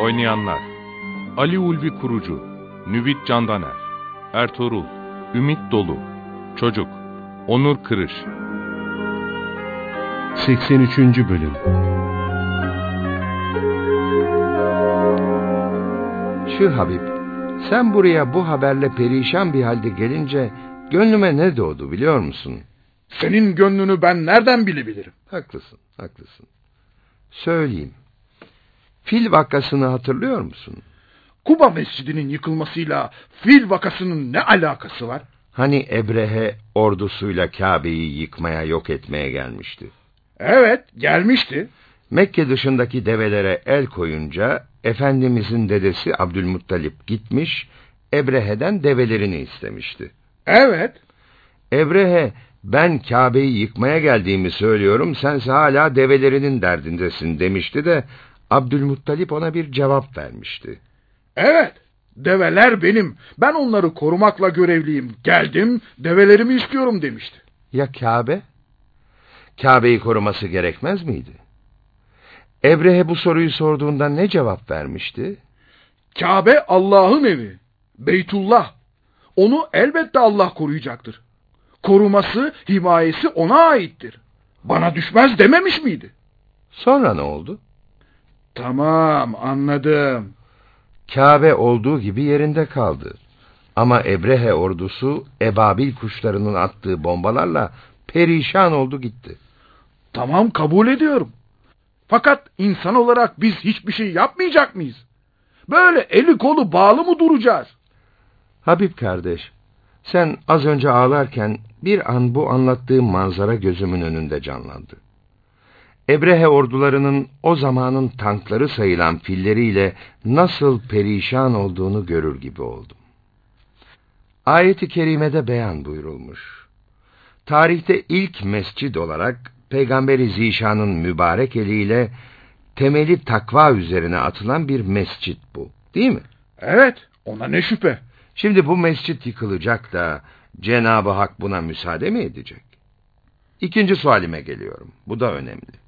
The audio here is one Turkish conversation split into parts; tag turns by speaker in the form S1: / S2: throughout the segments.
S1: Oynayanlar Ali Ulvi Kurucu Nüvit Candaner Ertuğrul Ümit Dolu Çocuk Onur Kırış
S2: 83. Bölüm
S3: Şu Habib, sen buraya bu haberle perişan bir halde gelince gönlüme ne doğdu biliyor musun?
S4: Senin gönlünü ben nereden bilebilirim?
S3: Haklısın, haklısın. Söyleyeyim. Fil vakasını hatırlıyor musun?
S4: Kuba Mescidi'nin yıkılmasıyla fil vakasının ne alakası var?
S3: Hani Ebrehe ordusuyla Kabe'yi yıkmaya yok etmeye gelmişti.
S4: Evet, gelmişti.
S3: Mekke dışındaki develere el koyunca Efendimizin dedesi Abdülmuttalip gitmiş, Ebrehe'den develerini istemişti.
S4: Evet.
S3: Ebrehe, ben Kabe'yi yıkmaya geldiğimi söylüyorum, sense hala develerinin derdindesin demişti de, Abdülmuttalip ona bir cevap vermişti.
S4: Evet, develer benim. Ben onları korumakla görevliyim. Geldim, develerimi istiyorum demişti.
S3: Ya Kabe? Kabe'yi koruması gerekmez miydi? Ebrehe bu soruyu sorduğunda ne cevap vermişti?
S4: Kabe Allah'ın evi. Beytullah. Onu elbette Allah koruyacaktır. Koruması, himayesi ona aittir. Bana düşmez dememiş miydi?
S3: Sonra ne oldu?
S4: Tamam, anladım.
S3: Kabe olduğu gibi yerinde kaldı. Ama Ebrehe ordusu ebabil kuşlarının attığı bombalarla perişan oldu gitti.
S4: Tamam kabul ediyorum. Fakat insan olarak biz hiçbir şey yapmayacak mıyız? Böyle eli kolu bağlı mı duracağız?
S3: Habib kardeş, sen az önce ağlarken bir an bu anlattığım manzara gözümün önünde canlandı. Ebrehe ordularının o zamanın tankları sayılan filleriyle nasıl perişan olduğunu görür gibi oldum. Ayet-i kerimede beyan buyurulmuş. Tarihte ilk mescid olarak Peygamberi Zişan'ın mübarek eliyle temeli takva üzerine atılan bir mescit bu. Değil mi?
S4: Evet, ona ne şüphe.
S3: Şimdi bu mescit yıkılacak da Cenab-ı Hak buna müsaade mi edecek? İkinci sualime geliyorum. Bu da önemli.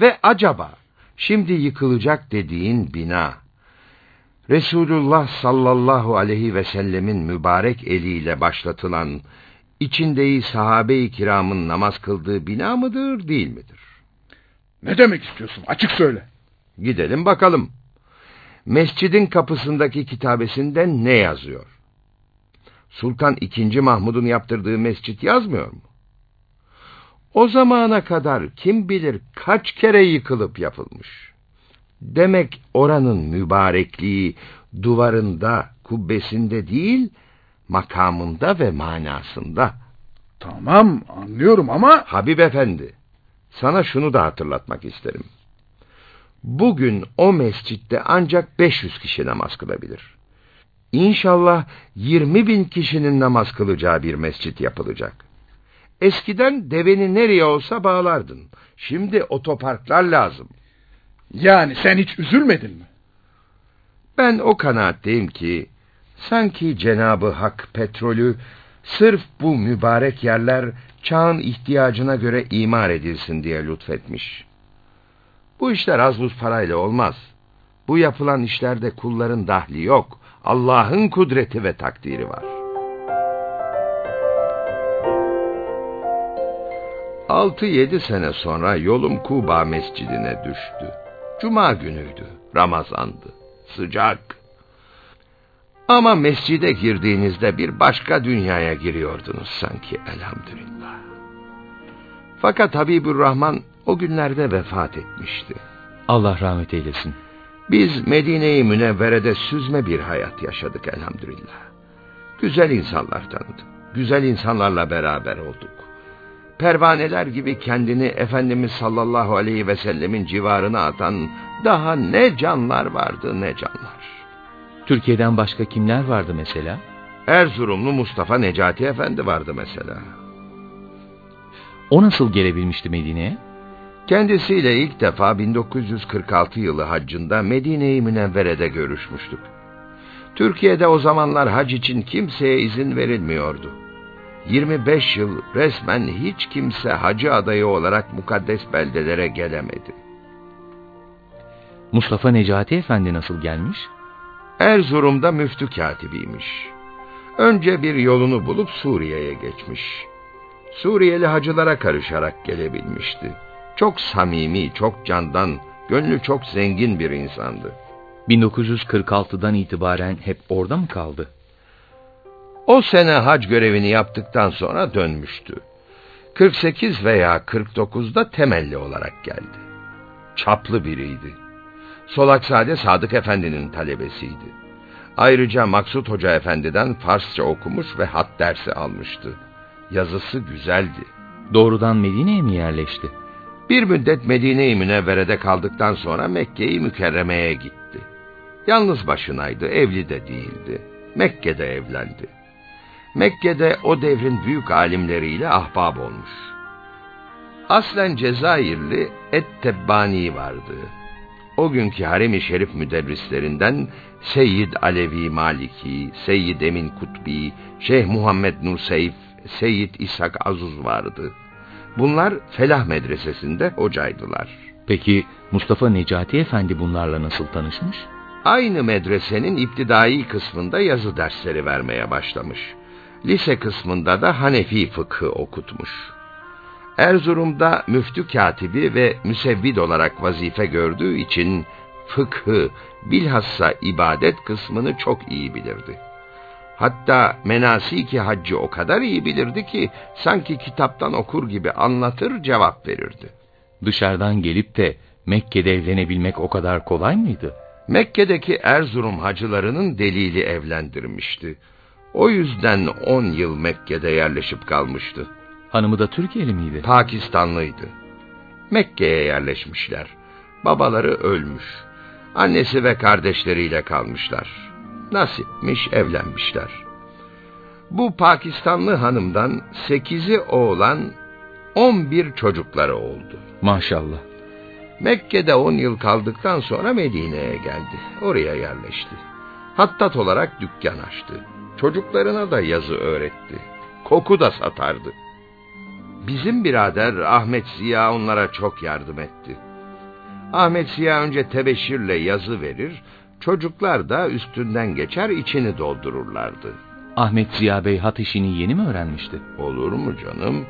S3: Ve acaba şimdi yıkılacak dediğin bina Resulullah sallallahu aleyhi ve sellemin mübarek eliyle başlatılan içindeyi sahabe-i kiramın namaz kıldığı bina mıdır, değil midir?
S4: Ne demek istiyorsun? Açık söyle.
S3: Gidelim bakalım. Mescidin kapısındaki kitabesinde ne yazıyor? Sultan II. Mahmud'un yaptırdığı mescit yazmıyor mu? O zamana kadar kim bilir kaç kere yıkılıp yapılmış. Demek oranın mübarekliği duvarında, kubbesinde değil, makamında ve manasında.
S4: Tamam, anlıyorum ama...
S3: Habib Efendi, sana şunu da hatırlatmak isterim. Bugün o mescitte ancak 500 kişi namaz kılabilir. İnşallah 20 bin kişinin namaz kılacağı bir mescit yapılacak. Eskiden deveni nereye olsa bağlardın. Şimdi otoparklar lazım.
S4: Yani sen hiç üzülmedin mi?
S3: Ben o kanaatteyim ki, sanki Cenabı Hak petrolü, sırf bu mübarek yerler çağın ihtiyacına göre imar edilsin diye lütfetmiş. Bu işler az buz parayla olmaz. Bu yapılan işlerde kulların dahli yok. Allah'ın kudreti ve takdiri var. Altı yedi sene sonra yolum Kuba mescidine düştü. Cuma günüydü, Ramazandı, sıcak. Ama mescide girdiğinizde bir başka dünyaya giriyordunuz sanki elhamdülillah. Fakat Habibur Rahman o günlerde vefat etmişti.
S2: Allah rahmet eylesin.
S3: Biz Medine-i Münevvere'de süzme bir hayat yaşadık elhamdülillah. Güzel insanlar tanıdık. Güzel insanlarla beraber olduk. Pervaneler gibi kendini Efendimiz sallallahu aleyhi ve sellemin civarına atan daha ne canlar vardı ne canlar.
S2: Türkiye'den başka kimler vardı mesela?
S3: Erzurumlu Mustafa Necati Efendi vardı mesela.
S2: O nasıl gelebilmişti Medine'ye?
S3: Kendisiyle ilk defa 1946 yılı haccında Medine-i Münevvere'de görüşmüştük. Türkiye'de o zamanlar hac için kimseye izin verilmiyordu. 25 yıl resmen hiç kimse hacı adayı olarak mukaddes beldelere gelemedi.
S2: Mustafa Necati Efendi nasıl gelmiş?
S3: Erzurum'da müftü katibiymiş. Önce bir yolunu bulup Suriye'ye geçmiş. Suriyeli hacılara karışarak gelebilmişti. Çok samimi, çok candan, gönlü çok zengin bir insandı.
S2: 1946'dan itibaren hep orada mı kaldı?
S3: O sene hac görevini yaptıktan sonra dönmüştü. 48 veya 49'da temelli olarak geldi. Çaplı biriydi. Solaksade Sadık Efendi'nin talebesiydi. Ayrıca Maksut Hoca Efendi'den Farsça okumuş ve hat dersi almıştı. Yazısı güzeldi.
S2: Doğrudan Medine'ye mi yerleşti?
S3: Bir müddet Medine-i Münevvere'de kaldıktan sonra Mekke'yi Mükerreme'ye gitti. Yalnız başınaydı, evli de değildi. Mekke'de evlendi. Mekke'de o devrin büyük alimleriyle ahbab olmuş. Aslen Cezayirli Et-Tebbani vardı. O günkü harem-i şerif müderrislerinden Seyyid Alevi Maliki, Seyyid Emin Kutbi, Şeyh Muhammed Nurseyf, Seyyid İshak Azuz vardı. Bunlar Felah Medresesi'nde hocaydılar.
S2: Peki Mustafa Necati Efendi bunlarla nasıl tanışmış?
S3: Aynı medresenin iptidai kısmında yazı dersleri vermeye başlamış. Lise kısmında da Hanefi fıkhı okutmuş. Erzurum'da müftü katibi ve müsevvid olarak vazife gördüğü için fıkhı, bilhassa ibadet kısmını çok iyi bilirdi. Hatta menasiki haccı o kadar iyi bilirdi ki sanki kitaptan okur gibi anlatır cevap verirdi.
S2: Dışarıdan gelip de Mekke'de evlenebilmek o kadar kolay mıydı?
S3: Mekke'deki Erzurum hacılarının delili evlendirmişti. O yüzden on yıl Mekke'de yerleşip kalmıştı.
S2: Hanımı da Türkiye'li miydi?
S3: Pakistanlıydı. Mekke'ye yerleşmişler. Babaları ölmüş. Annesi ve kardeşleriyle kalmışlar. Nasipmiş evlenmişler. Bu Pakistanlı hanımdan sekizi oğlan, on bir çocukları oldu.
S2: Maşallah.
S3: Mekke'de on yıl kaldıktan sonra Medine'ye geldi. Oraya yerleşti. Hattat olarak dükkan açtı. Çocuklarına da yazı öğretti. Koku da satardı. Bizim birader Ahmet Ziya onlara çok yardım etti. Ahmet Ziya önce tebeşirle yazı verir, çocuklar da üstünden geçer içini doldururlardı.
S2: Ahmet Ziya Bey hat işini yeni mi öğrenmişti?
S3: Olur mu canım?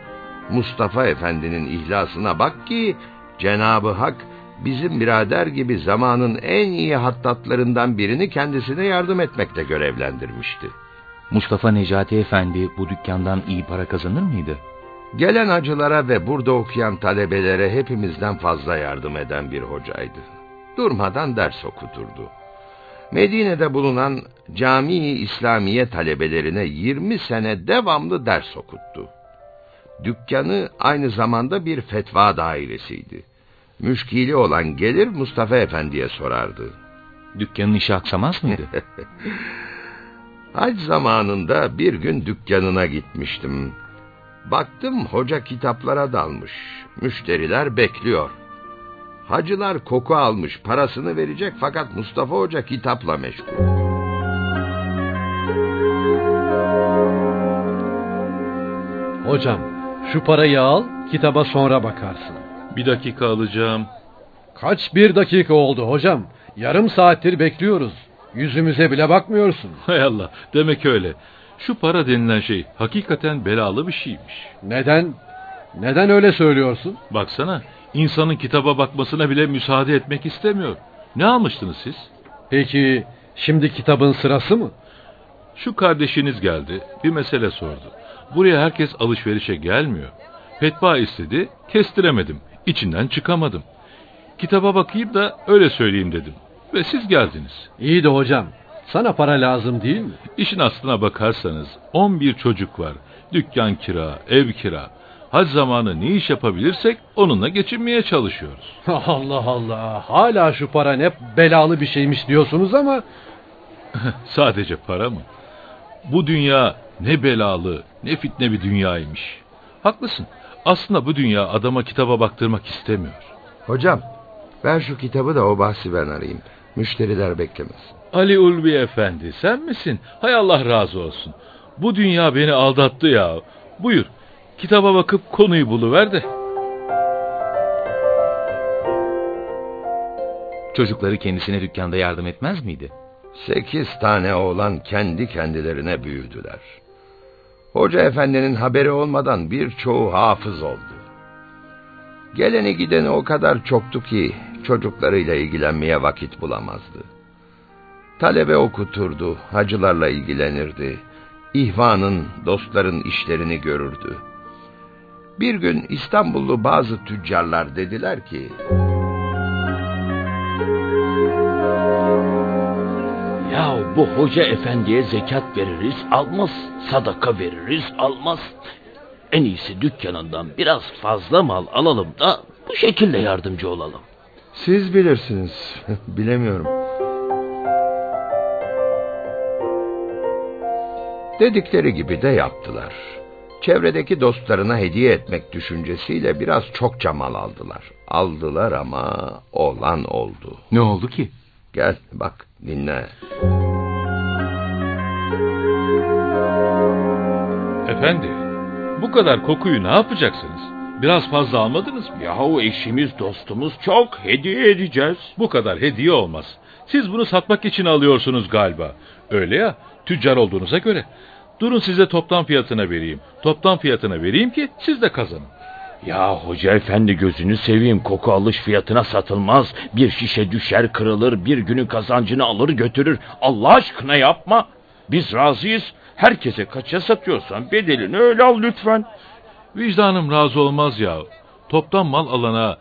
S3: Mustafa Efendi'nin ihlasına bak ki Cenabı Hak bizim birader gibi zamanın en iyi hattatlarından birini kendisine yardım etmekte görevlendirmişti.
S2: Mustafa Necati Efendi bu dükkandan iyi para kazanır mıydı?
S3: Gelen acılara ve burada okuyan talebelere hepimizden fazla yardım eden bir hocaydı. Durmadan ders okuturdu. Medine'de bulunan Camii İslamiye talebelerine 20 sene devamlı ders okuttu. Dükkanı aynı zamanda bir fetva dairesiydi. Müşkili olan gelir Mustafa Efendi'ye sorardı.
S2: Dükkanın işi aksamaz mıydı?
S3: Hac zamanında bir gün dükkanına gitmiştim. Baktım hoca kitaplara dalmış. Müşteriler bekliyor. Hacılar koku almış, parasını verecek fakat Mustafa Hoca kitapla meşgul.
S5: Hocam, şu parayı al, kitaba sonra bakarsın.
S6: Bir dakika alacağım.
S5: Kaç bir dakika oldu hocam? Yarım saattir bekliyoruz. Yüzümüze bile bakmıyorsun.
S6: Hay Allah, demek öyle. Şu para denilen şey hakikaten belalı bir şeymiş.
S5: Neden? Neden öyle söylüyorsun?
S6: Baksana, insanın kitaba bakmasına bile müsaade etmek istemiyor. Ne almıştınız siz?
S5: Peki, şimdi kitabın sırası mı?
S6: Şu kardeşiniz geldi, bir mesele sordu. Buraya herkes alışverişe gelmiyor. Fetva istedi, kestiremedim. İçinden çıkamadım. Kitaba bakayım da öyle söyleyeyim dedim. Ve siz geldiniz.
S5: İyi de hocam, sana para lazım değil mi?
S6: İşin aslına bakarsanız 11 çocuk var. Dükkan kira, ev kira. hac zamanı ne iş yapabilirsek onunla geçinmeye çalışıyoruz.
S5: Allah Allah. Hala şu para ne belalı bir şeymiş diyorsunuz ama
S6: Sadece para mı? Bu dünya ne belalı, ne fitne bir dünyaymış. Haklısın. Aslında bu dünya adama kitaba baktırmak istemiyor.
S3: Hocam, ver şu kitabı da o bahsi ben arayayım. Müşteriler beklemez.
S6: Ali Ulvi Efendi sen misin? Hay Allah razı olsun. Bu dünya beni aldattı ya. Buyur. Kitaba bakıp konuyu buluver de.
S2: Çocukları kendisine dükkanda yardım etmez miydi?
S3: Sekiz tane oğlan kendi kendilerine büyüdüler. Hoca efendinin haberi olmadan birçoğu hafız oldu. Geleni gideni o kadar çoktu ki çocuklarıyla ilgilenmeye vakit bulamazdı. Talebe okuturdu, hacılarla ilgilenirdi. İhvanın, dostların işlerini görürdü. Bir gün İstanbullu bazı tüccarlar dediler ki...
S7: bu hoca efendiye zekat veririz almaz, sadaka veririz almaz. En iyisi dükkanından biraz fazla mal alalım da bu şekilde yardımcı olalım.
S3: Siz bilirsiniz, bilemiyorum. Dedikleri gibi de yaptılar. Çevredeki dostlarına hediye etmek düşüncesiyle biraz çokça mal aldılar. Aldılar ama olan oldu.
S2: Ne oldu ki?
S3: Gel bak dinle.
S6: Efendi, bu kadar kokuyu ne yapacaksınız? Biraz fazla almadınız mı?
S7: Yahu eşimiz dostumuz çok hediye edeceğiz.
S6: Bu kadar hediye olmaz. Siz bunu satmak için alıyorsunuz galiba. Öyle ya, tüccar olduğunuza göre. Durun size toptan fiyatına vereyim. Toptan fiyatına vereyim ki siz de kazanın.
S7: Ya hoca efendi gözünü seveyim koku alış fiyatına satılmaz. Bir şişe düşer kırılır bir günün kazancını alır götürür. Allah aşkına yapma. Biz razıyız. Herkese kaça satıyorsan bedelini öyle al lütfen.
S6: Vicdanım razı olmaz ya. Toptan mal alana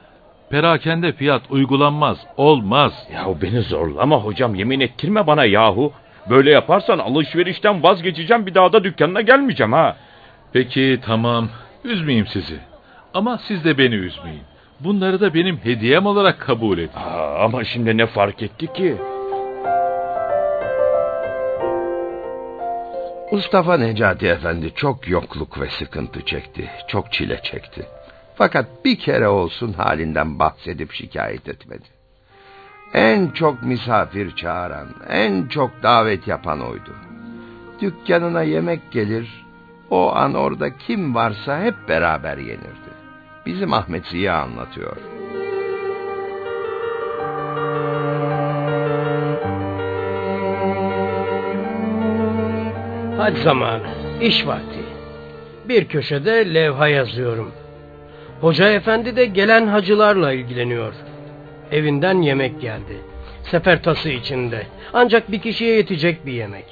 S6: perakende fiyat uygulanmaz. Olmaz.
S7: Ya beni zorlama hocam yemin ettirme bana yahu. Böyle yaparsan alışverişten vazgeçeceğim bir daha da dükkanına gelmeyeceğim ha.
S6: Peki tamam. Üzmeyeyim sizi. Ama siz de beni üzmeyin. Bunları da benim hediyem olarak kabul edin.
S7: Aa, ama şimdi ne fark etti ki?
S3: Mustafa Necati Efendi çok yokluk ve sıkıntı çekti. Çok çile çekti. Fakat bir kere olsun halinden bahsedip şikayet etmedi. En çok misafir çağıran, en çok davet yapan oydu. Dükkanına yemek gelir, o an orada kim varsa hep beraber yenirdi. Bizim Ahmet Ziya anlatıyor.
S8: Hac zamanı, iş vakti. Bir köşede levha yazıyorum. Hoca efendi de gelen hacılarla ilgileniyor. Evinden yemek geldi. Sefer tası içinde. Ancak bir kişiye yetecek bir yemek.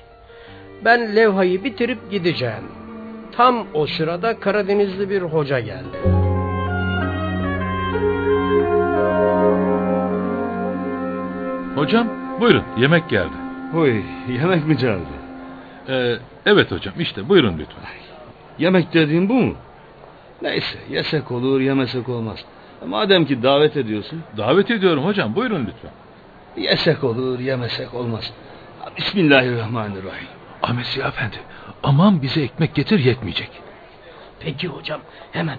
S8: Ben levhayı bitirip gideceğim. Tam o sırada Karadenizli bir hoca geldi.
S6: Hocam buyurun yemek geldi.
S9: Huy, yemek mi geldi?
S6: Ee, evet hocam işte buyurun lütfen.
S9: Yemek dediğin bu mu? Neyse, yesek olur, yemesek olmaz. Madem ki davet ediyorsun,
S6: Davet ediyorum hocam buyurun lütfen.
S9: yesek olur, yemesek olmaz. Bismillahirrahmanirrahim.
S6: Ahmet Efendi aman bize ekmek getir yetmeyecek.
S8: Peki hocam, hemen.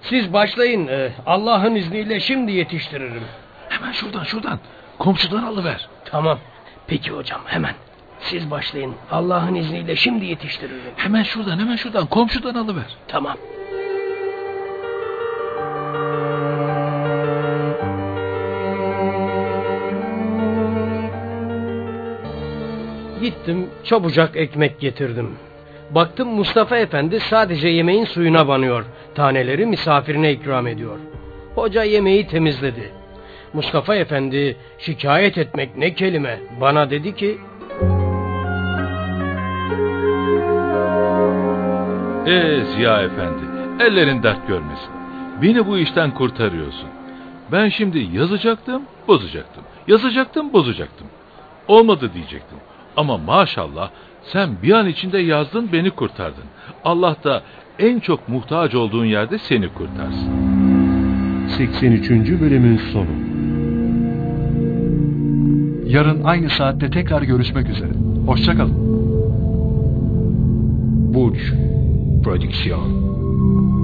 S8: Siz başlayın, e, Allah'ın izniyle şimdi yetiştiririm.
S6: Hemen şuradan şuradan komşudan alıver.
S8: Tamam. Peki hocam, hemen. Siz başlayın, Allah'ın izniyle şimdi yetiştiririm.
S6: Hemen şuradan hemen şuradan komşudan alıver.
S8: Tamam. Gittim çabucak ekmek getirdim. Baktım Mustafa Efendi sadece yemeğin suyuna banıyor. Taneleri misafirine ikram ediyor. Hoca yemeği temizledi. Mustafa Efendi şikayet etmek ne kelime. Bana dedi ki
S6: Ee Ziya Efendi ellerin dert görmesin. Beni bu işten kurtarıyorsun. Ben şimdi yazacaktım bozacaktım. Yazacaktım bozacaktım. Olmadı diyecektim. Ama maşallah sen bir an içinde yazdın beni kurtardın. Allah da en çok muhtaç olduğun yerde seni kurtarsın.
S10: 83. bölümün sonu.
S11: Yarın aynı saatte tekrar görüşmek üzere. Hoşçakalın.
S3: Burç Proyección.